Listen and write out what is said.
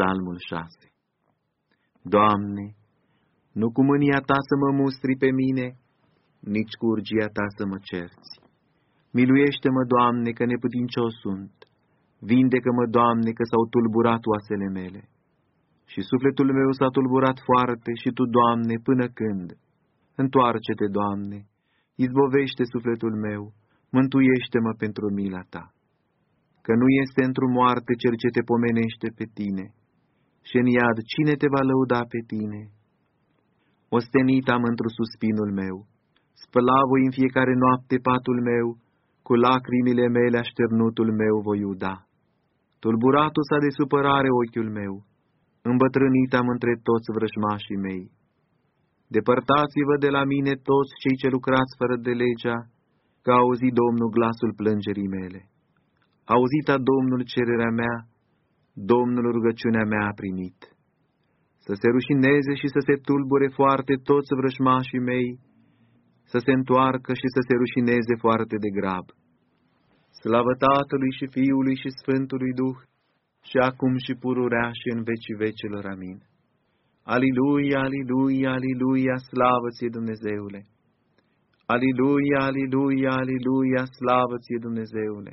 Psalmul 6 Doamne, nu cu mânia Ta să mă mustri pe mine, nici cu urgia Ta să mă cerți. Miluiește-mă, Doamne, că neputincios sunt. Vindecă-mă, Doamne, că s-au tulburat oasele mele. Și sufletul meu s-a tulburat foarte și Tu, Doamne, până când? Întoarce-te, Doamne, izbovește sufletul meu, mântuiește-mă pentru mila Ta că nu este într-o moarte cel ce te pomenește pe tine, și în iad cine te va lăuda pe tine? Ostenit am într suspinul meu, spălavoi în fiecare noapte patul meu, cu lacrimile mele așternutul meu voi uda. Tulburatul s-a de supărare ochiul meu, îmbătrânit am între toți vrăjmașii mei. Depărtați-vă de la mine toți cei ce lucrați fără de legea, că auzi Domnul glasul plângerii mele auzit a Domnul cererea mea, Domnul rugăciunea mea a primit. Să se rușineze și să se tulbure foarte toți vrășmașii mei, să se întoarcă și să se rușineze foarte de grab. Slavă Tatălui și Fiului și Sfântului Duh, și acum și pururea și în vecii vecilor. Amin. Aliluia, aliluia, aliluia, slavă ție Dumnezeule! Aliluia, aliluia, aliluia, slavă ție Dumnezeule!